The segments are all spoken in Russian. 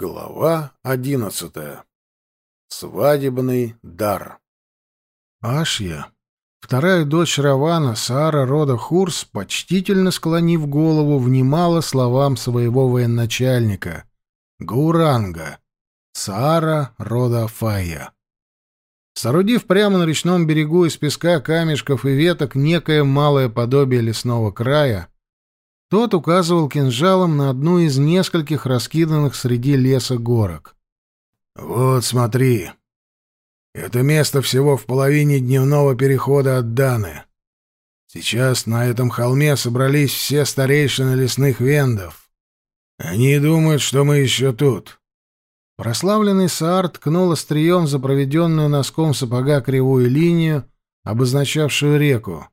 Глава одиннадцатая. Свадебный дар. Ашья, вторая дочь Равана, Саара рода Хурс, почтительно склонив голову, внимала словам своего военачальника, Гауранга, Саара рода Фая. Соорудив прямо на речном берегу из песка, камешков и веток некое малое подобие лесного края, тот указывал кинжалом на одну из нескольких раскиданных среди леса горок. «Вот смотри. Это место всего в половине дневного перехода от Даны. Сейчас на этом холме собрались все старейшины лесных вендов. Они думают, что мы еще тут». Прославленный Саар ткнул острием за проведенную носком сапога кривую линию, обозначавшую реку.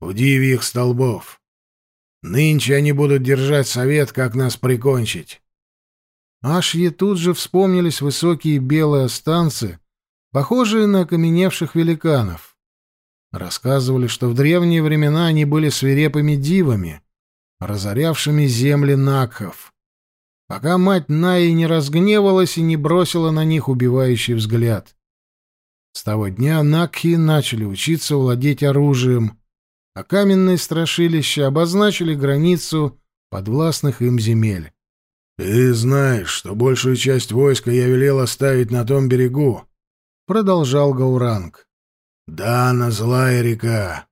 «Удиви их столбов. Нынче они будут держать совет, как нас прикончить. Ашье тут же вспомнились высокие белые станцы, похожие на окаменевших великанов. Рассказывали, что в древние времена они были свирепыми дивами, разорявшими земли Накхов, пока мать Наи не разгневалась и не бросила на них убивающий взгляд. С того дня Накхи начали учиться владеть оружием — а каменные страшилища обозначили границу подвластных им земель. «Ты знаешь, что большую часть войска я велел оставить на том берегу», — продолжал Гауранг. «Да, на злая река.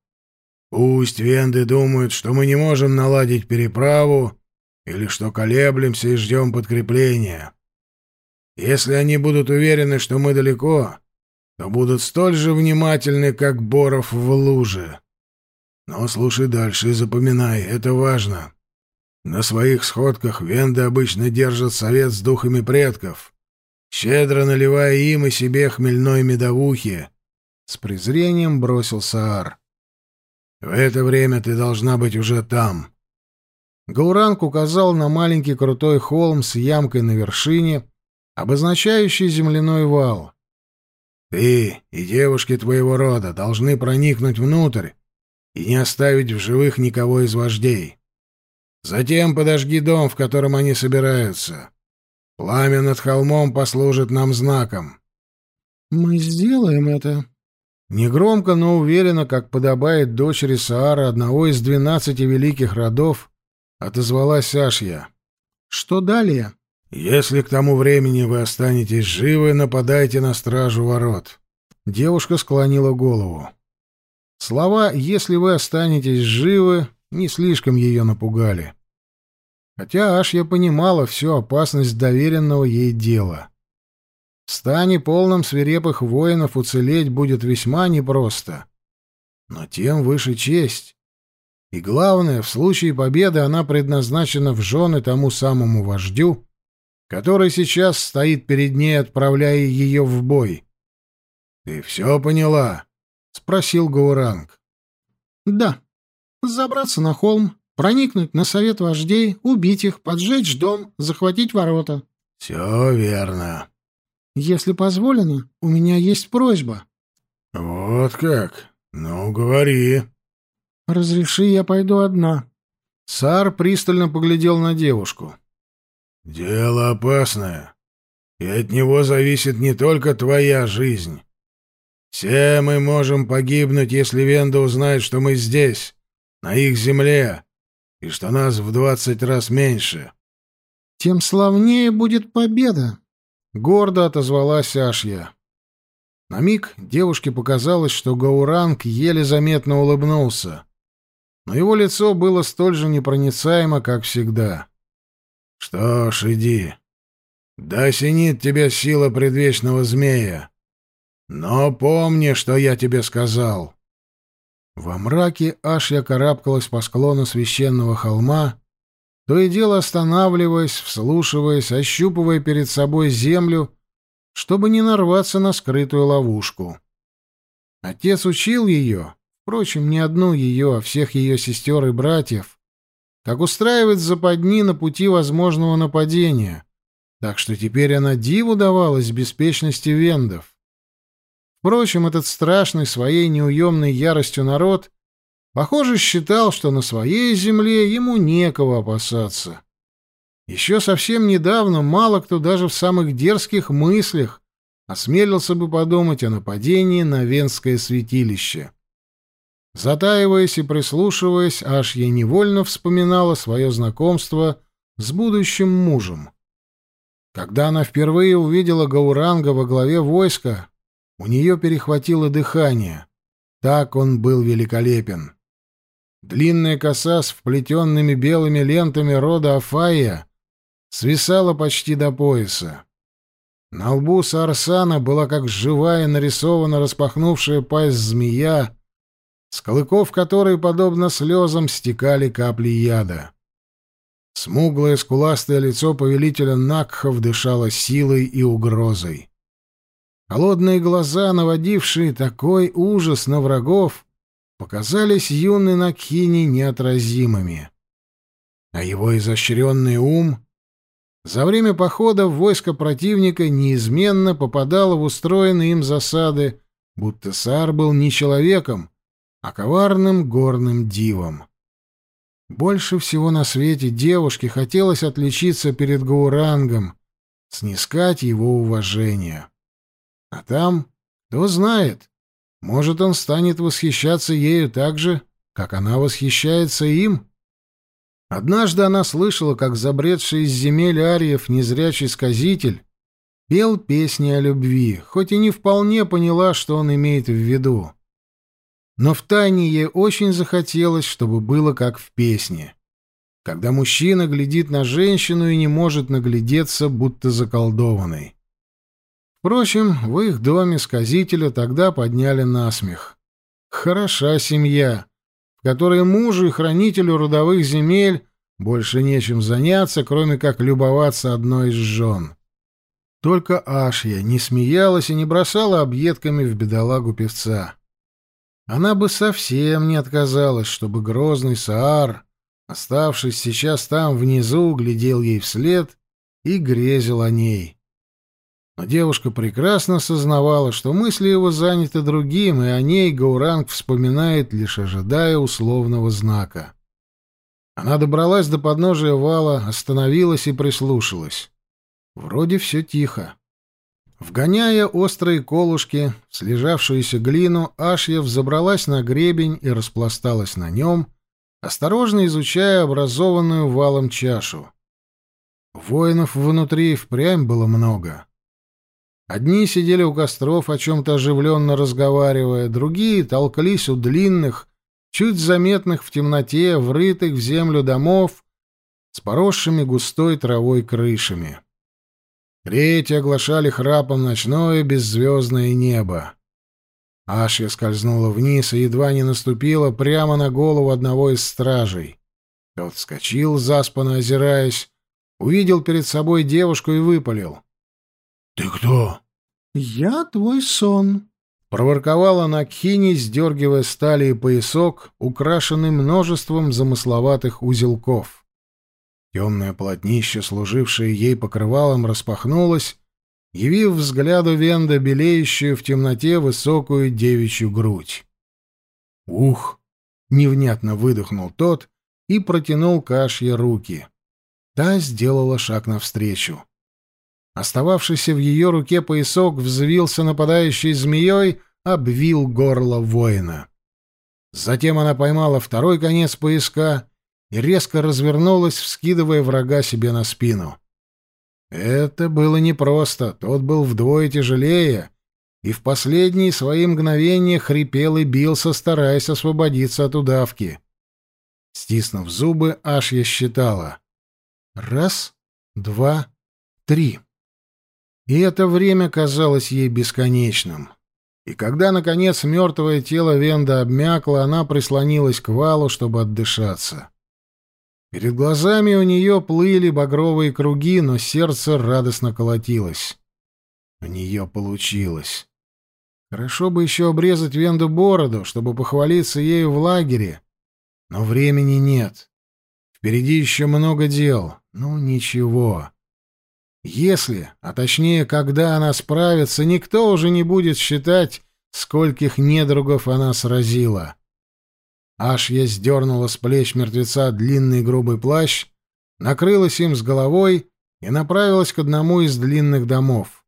Пусть венды думают, что мы не можем наладить переправу или что колеблемся и ждем подкрепления. Если они будут уверены, что мы далеко, то будут столь же внимательны, как Боров в луже. Но слушай дальше и запоминай, это важно. На своих сходках венды обычно держат совет с духами предков, щедро наливая им и себе хмельной медовухи. С презрением бросил Саар. В это время ты должна быть уже там. Гауранг указал на маленький крутой холм с ямкой на вершине, обозначающий земляной вал. Ты и девушки твоего рода должны проникнуть внутрь и не оставить в живых никого из вождей. Затем подожги дом, в котором они собираются. Пламя над холмом послужит нам знаком. Мы сделаем это. Негромко, но уверенно, как подобает дочери Саара, одного из двенадцати великих родов, отозвалась Ашья. Что далее? Если к тому времени вы останетесь живы, нападайте на стражу ворот. Девушка склонила голову. Слова «если вы останетесь живы» не слишком ее напугали. Хотя аж я понимала всю опасность доверенного ей дела. В стане полном свирепых воинов уцелеть будет весьма непросто. Но тем выше честь. И главное, в случае победы она предназначена в жены тому самому вождю, который сейчас стоит перед ней, отправляя ее в бой. «Ты все поняла?» — спросил Гауранг. «Да. Забраться на холм, проникнуть на совет вождей, убить их, поджечь дом, захватить ворота». «Все верно». «Если позволено, у меня есть просьба». «Вот как? Ну, говори». «Разреши, я пойду одна». Сар пристально поглядел на девушку. «Дело опасное, и от него зависит не только твоя жизнь». Все мы можем погибнуть, если Венда узнает, что мы здесь, на их земле, и что нас в двадцать раз меньше. Тем славнее будет победа, — гордо отозвалась Ашья. На миг девушке показалось, что Гауранг еле заметно улыбнулся, но его лицо было столь же непроницаемо, как всегда. — Что ж, иди. Да осенит тебя сила предвечного змея. Но помни, что я тебе сказал. Во мраке Ашья карабкалась по склону священного холма, то и дело останавливаясь, вслушиваясь, ощупывая перед собой землю, чтобы не нарваться на скрытую ловушку. Отец учил ее, впрочем, не одну ее, а всех ее сестер и братьев, как устраивать западни на пути возможного нападения, так что теперь она диву давалась беспечности вендов. Впрочем, этот страшный своей неуемной яростью народ, похоже, считал, что на своей земле ему некого опасаться. Еще совсем недавно мало кто даже в самых дерзких мыслях осмелился бы подумать о нападении на Венское святилище. Затаиваясь и прислушиваясь, аж я невольно вспоминала свое знакомство с будущим мужем. Когда она впервые увидела Гауранга во главе войска, у нее перехватило дыхание. Так он был великолепен. Длинная коса с вплетенными белыми лентами рода Афая свисала почти до пояса. На лбу Сарсана была как живая нарисована распахнувшая пасть змея, с клыков которой, подобно слезам, стекали капли яда. Смуглое скуластое лицо повелителя Накхов дышало силой и угрозой. Холодные глаза, наводившие такой ужас на врагов, показались юной Накхине неотразимыми. А его изощренный ум за время похода войско противника неизменно попадало в устроенные им засады, будто Сар был не человеком, а коварным горным дивом. Больше всего на свете девушке хотелось отличиться перед Гаурангом, снискать его уважение. А там, кто знает, может, он станет восхищаться ею так же, как она восхищается им. Однажды она слышала, как забредший из земель ариев незрячий сказитель пел песни о любви, хоть и не вполне поняла, что он имеет в виду но втайне ей очень захотелось, чтобы было как в песне. Когда мужчина глядит на женщину и не может наглядеться, будто заколдованный. Впрочем, в их доме сказителя тогда подняли насмех. Хороша семья, в которой мужу и хранителю родовых земель больше нечем заняться, кроме как любоваться одной из жен. Только Ашья не смеялась и не бросала объедками в бедолагу певца. Она бы совсем не отказалась, чтобы грозный Саар, оставшись сейчас там внизу, глядел ей вслед и грезил о ней. Но девушка прекрасно сознавала, что мысли его заняты другим, и о ней Гауранг вспоминает, лишь ожидая условного знака. Она добралась до подножия вала, остановилась и прислушалась. Вроде все тихо. Вгоняя острые колышки в слежавшуюся глину, Ашья взобралась на гребень и распласталась на нем, осторожно изучая образованную валом чашу. Воинов внутри впрямь было много. Одни сидели у костров, о чем-то оживленно разговаривая, другие толклись у длинных, чуть заметных в темноте, врытых в землю домов с поросшими густой травой крышами. Третьи оглашали храпом ночное беззвездное небо. Ашья скользнула вниз и едва не наступила прямо на голову одного из стражей. Тот вскочил, заспанно озираясь, увидел перед собой девушку и выпалил. — Ты кто? — Я твой сон. Проворковала Накхини, сдергивая стали и поясок, украшенный множеством замысловатых узелков. Темное полотнище, служившее ей покрывалом, распахнулось, явив взгляду Венда белеющую в темноте высокую девичью грудь. «Ух!» — невнятно выдохнул тот и протянул Кашье руки. Та сделала шаг навстречу. Остававшийся в ее руке поясок взвился нападающей змеей, обвил горло воина. Затем она поймала второй конец пояска и резко развернулась, вскидывая врага себе на спину. Это было непросто, тот был вдвое тяжелее, и в последние свои мгновения хрипел и бился, стараясь освободиться от удавки. Стиснув зубы, аж я считала. Раз, два, три. И это время казалось ей бесконечным. И когда, наконец, мертвое тело Венда обмякло, она прислонилась к валу, чтобы отдышаться. Перед глазами у нее плыли багровые круги, но сердце радостно колотилось. У нее получилось. Хорошо бы еще обрезать Венду бороду, чтобы похвалиться ею в лагере. Но времени нет. Впереди еще много дел. Ну, ничего. Если, а точнее, когда она справится, никто уже не будет считать, скольких недругов она сразила. Аж я сдернула с плеч мертвеца длинный грубый плащ, накрылась им с головой и направилась к одному из длинных домов.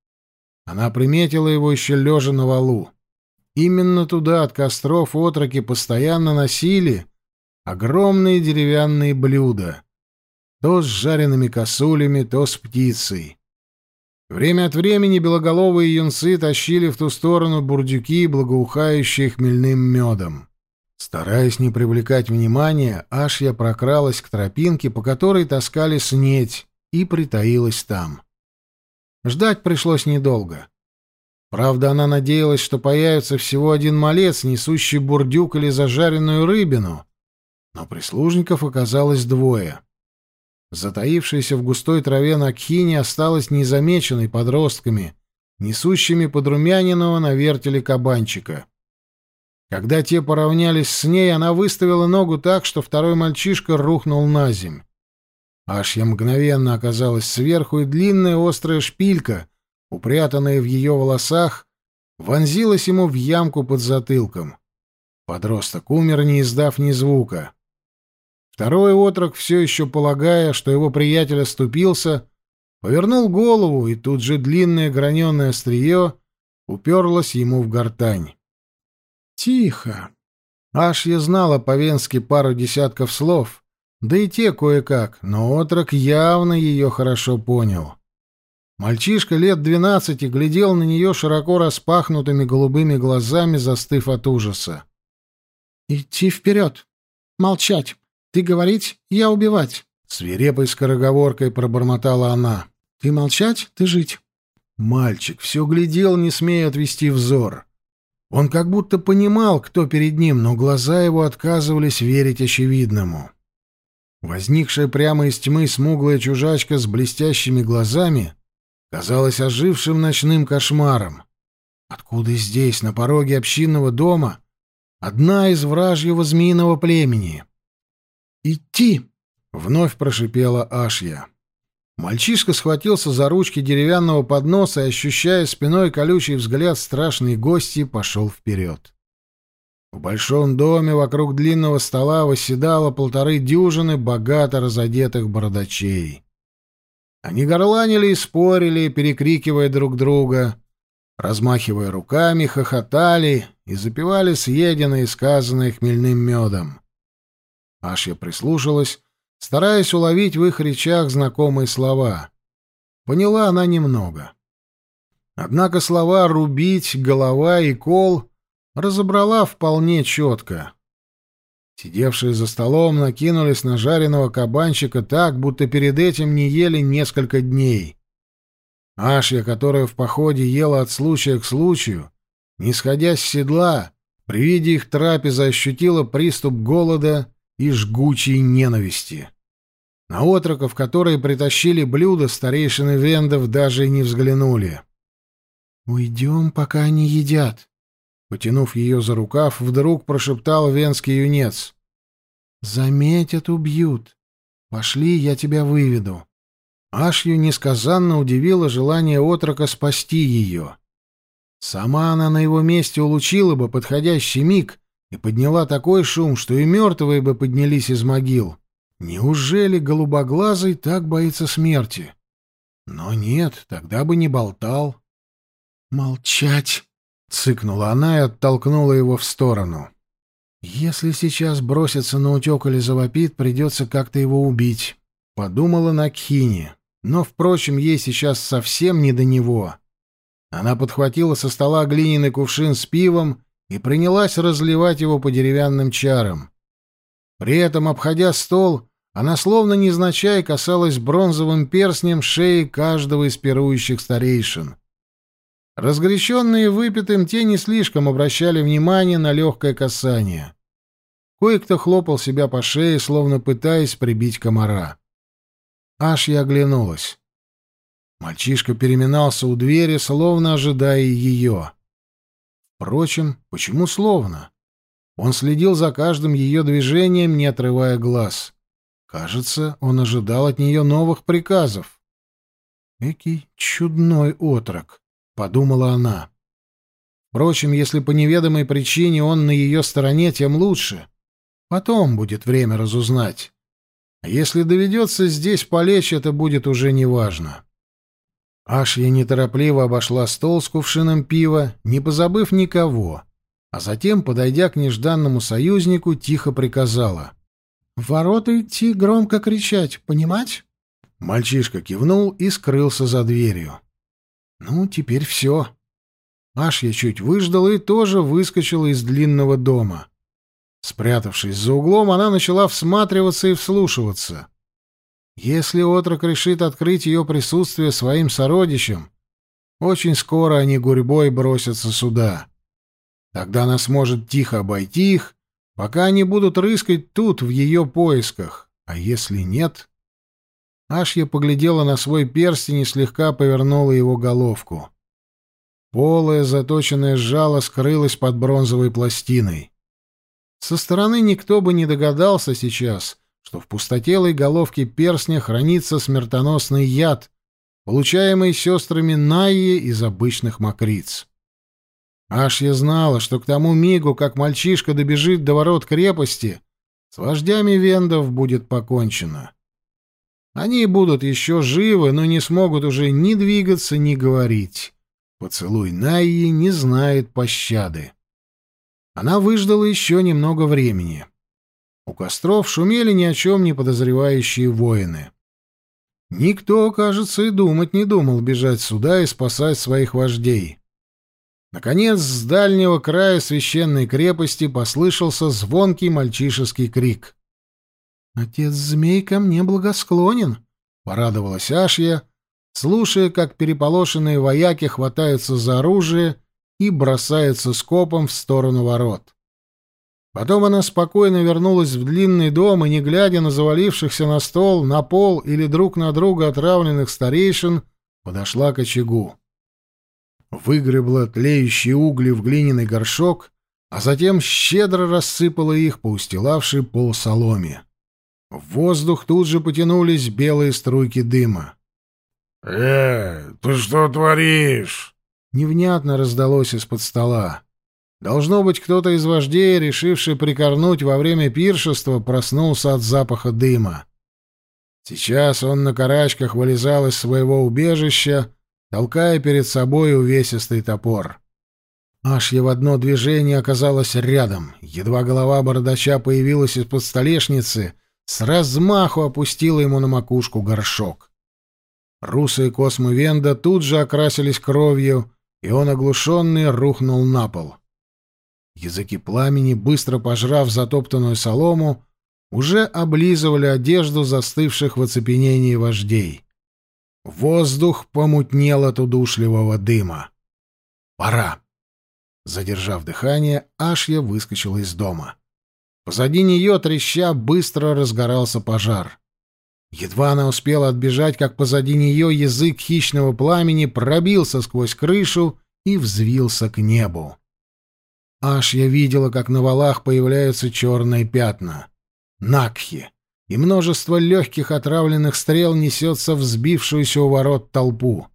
Она приметила его еще лежа на валу. Именно туда от костров отроки постоянно носили огромные деревянные блюда. То с жареными косулями, то с птицей. Время от времени белоголовые юнцы тащили в ту сторону бурдюки, благоухающие хмельным медом. Стараясь не привлекать внимания, Ашья прокралась к тропинке, по которой таскали снеть, и притаилась там. Ждать пришлось недолго. Правда, она надеялась, что появится всего один малец, несущий бурдюк или зажаренную рыбину, но прислужников оказалось двое. Затаившаяся в густой траве Накхини осталась незамеченной подростками, несущими подрумяненного на вертеле кабанчика. Когда те поравнялись с ней, она выставила ногу так, что второй мальчишка рухнул на земь. Аж я мгновенно оказалась сверху, и длинная острая шпилька, упрятанная в ее волосах, вонзилась ему в ямку под затылком. Подросток умер, не издав ни звука. Второй отрок, все еще полагая, что его приятель оступился, повернул голову, и тут же длинное граненое острие уперлось ему в гортань. «Тихо!» Аж я знала по-венски пару десятков слов, да и те кое-как, но отрок явно ее хорошо понял. Мальчишка лет двенадцати глядел на нее широко распахнутыми голубыми глазами, застыв от ужаса. «Идти вперед! Молчать! Ты говорить, я убивать. Свирепой скороговоркой пробормотала она. Ты молчать, ты жить. Мальчик все глядел, не смея отвести взор. Он как будто понимал, кто перед ним, но глаза его отказывались верить очевидному. Возникшая прямо из тьмы смуглая чужачка с блестящими глазами казалась ожившим ночным кошмаром. Откуда здесь, на пороге общинного дома, одна из вражьего змеиного племени? «Идти!» — вновь прошипела Ашья. Мальчишка схватился за ручки деревянного подноса и, ощущая спиной колючий взгляд страшной гости, пошел вперед. В большом доме вокруг длинного стола восседало полторы дюжины богато разодетых бородачей. Они горланили и спорили, перекрикивая друг друга, размахивая руками, хохотали и запивали съеденное и сказанное хмельным медом. Ашья прислушалась, стараясь уловить в их речах знакомые слова. Поняла она немного. Однако слова «рубить», «голова» и «кол» разобрала вполне четко. Сидевшие за столом накинулись на жареного кабанчика так, будто перед этим не ели несколько дней. Ашья, которая в походе ела от случая к случаю, не сходя с седла, при виде их трапезы ощутила приступ голода и жгучей ненависти. На отроков, которые притащили блюда, старейшины вендов даже и не взглянули. «Уйдем, пока они едят», — потянув ее за рукав, вдруг прошептал венский юнец. «Заметят, убьют. Пошли, я тебя выведу». Ашью несказанно удивило желание отрока спасти ее. Сама она на его месте улучила бы подходящий миг и подняла такой шум, что и мертвые бы поднялись из могил. Неужели голубоглазый так боится смерти? Но нет, тогда бы не болтал. «Молчать!» — цыкнула она и оттолкнула его в сторону. «Если сейчас бросится на утек или завопит, придется как-то его убить», — подумала Накхини. Но, впрочем, ей сейчас совсем не до него. Она подхватила со стола глиняный кувшин с пивом и принялась разливать его по деревянным чарам. При этом, обходя стол, она словно незначай касалась бронзовым перстнем шеи каждого из пирующих старейшин. Разгоряченные выпитым, те не слишком обращали внимание на легкое касание. Кое-кто хлопал себя по шее, словно пытаясь прибить комара. Аж я оглянулась. Мальчишка переминался у двери, словно ожидая ее. Впрочем, почему словно? Он следил за каждым ее движением, не отрывая глаз. Кажется, он ожидал от нее новых приказов. «Экий чудной отрок», — подумала она. Впрочем, если по неведомой причине он на ее стороне, тем лучше. Потом будет время разузнать. А если доведется здесь полечь, это будет уже неважно. Ашья неторопливо обошла стол с кувшином пива, не позабыв никого, а затем, подойдя к нежданному союзнику, тихо приказала. «В ворота идти громко кричать, понимать?» Мальчишка кивнул и скрылся за дверью. «Ну, теперь все». Ашья чуть выждала и тоже выскочила из длинного дома. Спрятавшись за углом, она начала всматриваться и вслушиваться. Если отрок решит открыть ее присутствие своим сородичам, очень скоро они гурьбой бросятся сюда. Тогда она сможет тихо обойти их, пока они будут рыскать тут, в ее поисках. А если нет... Ашья поглядела на свой перстень и слегка повернула его головку. Полое заточенное жало скрылось под бронзовой пластиной. Со стороны никто бы не догадался сейчас, что в пустотелой головке перстня хранится смертоносный яд, получаемый сестрами Найи из обычных мокриц. Я знала, что к тому мигу, как мальчишка добежит до ворот крепости, с вождями вендов будет покончено. Они будут еще живы, но не смогут уже ни двигаться, ни говорить. Поцелуй Найи не знает пощады. Она выждала еще немного времени. У костров шумели ни о чем не подозревающие воины. Никто, кажется, и думать не думал бежать сюда и спасать своих вождей. Наконец, с дальнего края священной крепости послышался звонкий мальчишеский крик. «Отец змей ко мне благосклонен», — порадовалась Ашья, слушая, как переполошенные вояки хватаются за оружие и бросаются скопом в сторону ворот. Потом она спокойно вернулась в длинный дом и, не глядя на завалившихся на стол, на пол или друг на друга отравленных старейшин, подошла к очагу. Выгребла тлеющие угли в глиняный горшок, а затем щедро рассыпала их по устилавшей пол соломе. В воздух тут же потянулись белые струйки дыма. «Э, ты что творишь?» Невнятно раздалось из-под стола. Должно быть, кто-то из вождей, решивший прикорнуть во время пиршества, проснулся от запаха дыма. Сейчас он на карачках вылезал из своего убежища, толкая перед собой увесистый топор. Аж я в одно движение оказалась рядом. Едва голова бородача появилась из-под столешницы, с размаху опустила ему на макушку горшок. Русые космы Венда тут же окрасились кровью, и он, оглушенный, рухнул на пол. — Языки пламени, быстро пожрав затоптанную солому, уже облизывали одежду застывших в оцепенении вождей. Воздух помутнел от удушливого дыма. «Пора!» Задержав дыхание, Ашья выскочила из дома. Позади нее, треща, быстро разгорался пожар. Едва она успела отбежать, как позади нее язык хищного пламени пробился сквозь крышу и взвился к небу. Аж я видела, как на валах появляются черные пятна. Накхи. И множество легких отравленных стрел несется в взбившуюся у ворот толпу.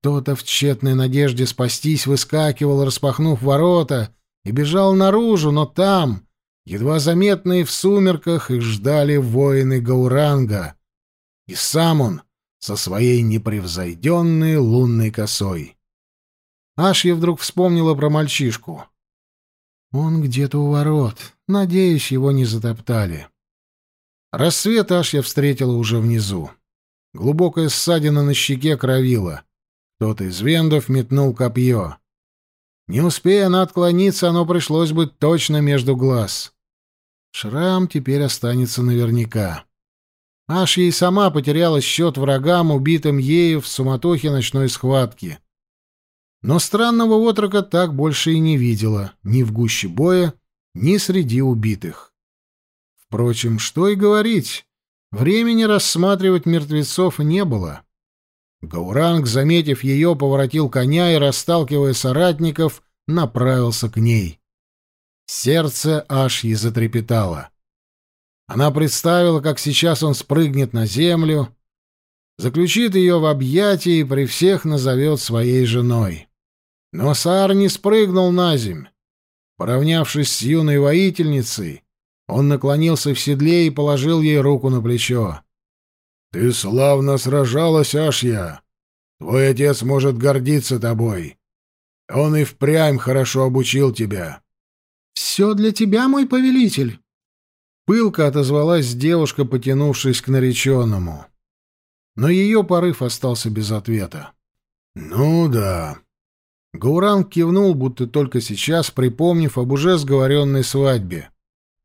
Кто-то в тщетной надежде спастись выскакивал, распахнув ворота, и бежал наружу, но там, едва заметные в сумерках, их ждали воины Гауранга. И сам он со своей непревзойденной лунной косой. Аж я вдруг вспомнила про мальчишку. Он где-то у ворот. Надеюсь, его не затоптали. Рассвет аж я встретила уже внизу. Глубокая ссадина на щеке кровила. Кто-то из вендов метнул копье. Не успея она отклониться, оно пришлось быть точно между глаз. Шрам теперь останется наверняка. Аж ей сама потеряла счет врагам, убитым ею в суматохе ночной схватки. Но странного отрока так больше и не видела, ни в гуще боя, ни среди убитых. Впрочем, что и говорить, времени рассматривать мертвецов не было. Гауранг, заметив ее, поворотил коня и, расталкивая соратников, направился к ней. Сердце аж ей затрепетало. Она представила, как сейчас он спрыгнет на землю, заключит ее в объятия и при всех назовет своей женой. Но Саар не спрыгнул на земь. Поравнявшись с юной воительницей, Он наклонился в седле и положил ей руку на плечо. «Ты славно сражалась, Ашья. Твой отец может гордиться тобой. Он и впрямь хорошо обучил тебя». «Все для тебя, мой повелитель!» Пылко отозвалась девушка, потянувшись к нареченному. Но ее порыв остался без ответа. «Ну да». Гауран кивнул, будто только сейчас, припомнив об уже сговоренной свадьбе.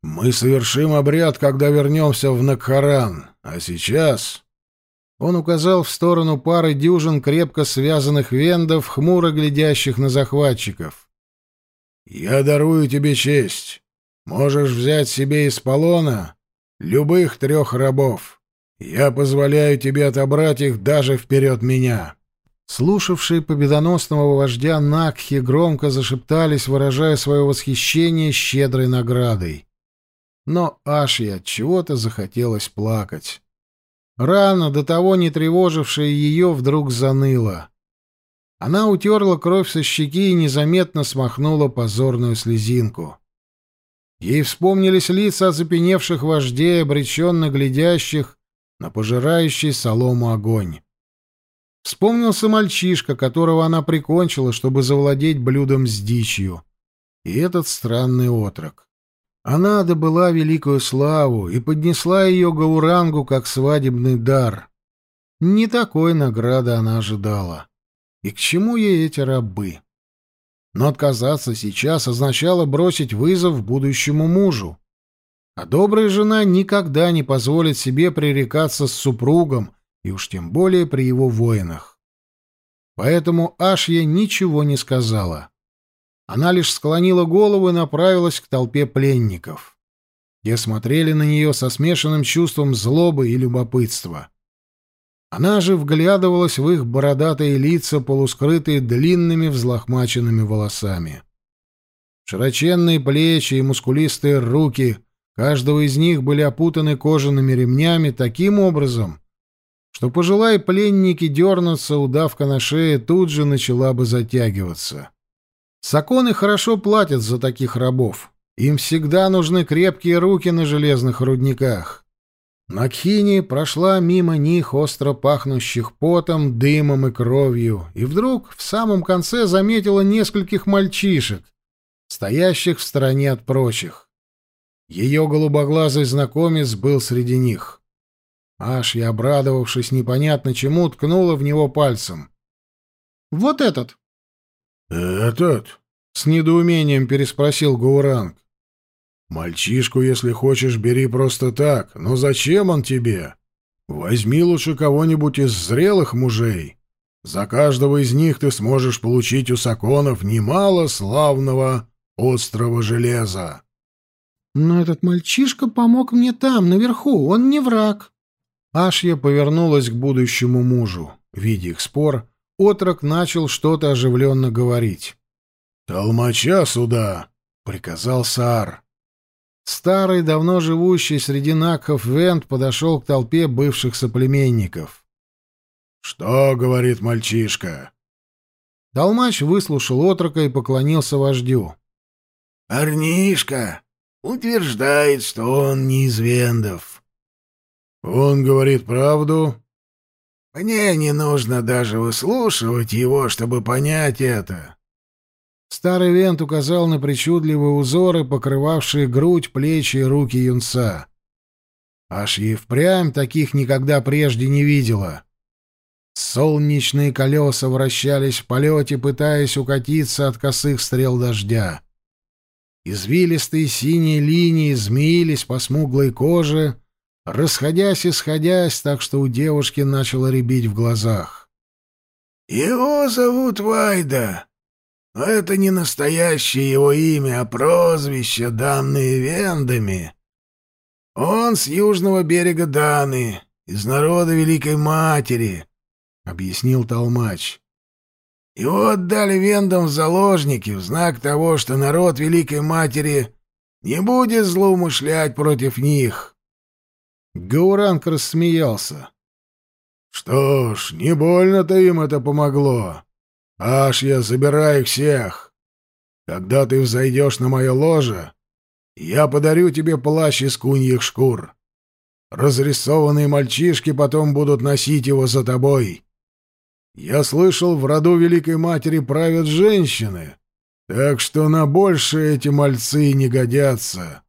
«Мы совершим обряд, когда вернемся в Накхаран, а сейчас...» Он указал в сторону пары дюжин крепко связанных вендов, хмуро глядящих на захватчиков. «Я дарую тебе честь. Можешь взять себе из полона любых трех рабов. Я позволяю тебе отобрать их даже вперед меня». Слушавшие победоносного вождя Накхи громко зашептались, выражая свое восхищение щедрой наградой. Но от чего-то захотелось плакать. Рана, до того не тревожившая ее, вдруг заныла. Она утерла кровь со щеки и незаметно смахнула позорную слезинку. Ей вспомнились лица оцепеневших вождей, обреченно глядящих на пожирающий солому огонь. Вспомнился мальчишка, которого она прикончила, чтобы завладеть блюдом с дичью. И этот странный отрок. Она добыла великую славу и поднесла ее Гаурангу как свадебный дар. Не такой награды она ожидала. И к чему ей эти рабы? Но отказаться сейчас означало бросить вызов будущему мужу. А добрая жена никогда не позволит себе пререкаться с супругом, и уж тем более при его воинах. Поэтому Ашья ничего не сказала. Она лишь склонила голову и направилась к толпе пленников. Те смотрели на нее со смешанным чувством злобы и любопытства. Она же вглядывалась в их бородатые лица, полускрытые длинными взлохмаченными волосами. Широченные плечи и мускулистые руки каждого из них были опутаны кожаными ремнями таким образом, что, пожелая пленники дернуться, удавка на шее тут же начала бы затягиваться. Саконы хорошо платят за таких рабов. Им всегда нужны крепкие руки на железных рудниках. Накхини прошла мимо них, остро пахнущих потом, дымом и кровью, и вдруг в самом конце заметила нескольких мальчишек, стоящих в стороне от прочих. Ее голубоглазый знакомец был среди них. Аж я, обрадовавшись непонятно чему, ткнула в него пальцем. «Вот этот!» «Этот?» — с недоумением переспросил Гауранг. Мальчишку, если хочешь, бери просто так, но зачем он тебе? Возьми лучше кого-нибудь из зрелых мужей. За каждого из них ты сможешь получить у саконов немало славного острого железа. Но этот мальчишка помог мне там, наверху, он не враг. Ашья повернулась к будущему мужу. Видя их спор, отрок начал что-то оживленно говорить. «Толмача сюда!» — приказал Саар. Старый, давно живущий среди накхов Вент подошел к толпе бывших соплеменников. «Что?» — говорит мальчишка. Толмач выслушал отрока и поклонился вождю. «Арнишка утверждает, что он не из Вендов». «Он говорит правду?» «Мне не нужно даже выслушивать его, чтобы понять это. Старый Вент указал на причудливые узоры, покрывавшие грудь, плечи и руки юнца. Аж и впрямь таких никогда прежде не видела. Солнечные колеса вращались в полете, пытаясь укатиться от косых стрел дождя. Извилистые синие линии змеились по смуглой коже, расходясь и сходясь, так что у девушки начало рябить в глазах. «Его зовут Вайда», это не настоящее его имя, а прозвище, данные вендами. Он с южного берега Даны, из народа Великой Матери, — объяснил Толмач. Его отдали вендам в заложники в знак того, что народ Великой Матери не будет злоумышлять против них. Гауранг рассмеялся. — Что ж, не больно-то им это помогло. Аж я забираю их всех. Когда ты взойдешь на мое ложе, Я подарю тебе плащ из куньих шкур. Разрисованные мальчишки потом будут носить его за тобой. Я слышал, в роду Великой Матери правят женщины, так что на большее эти мальцы не годятся.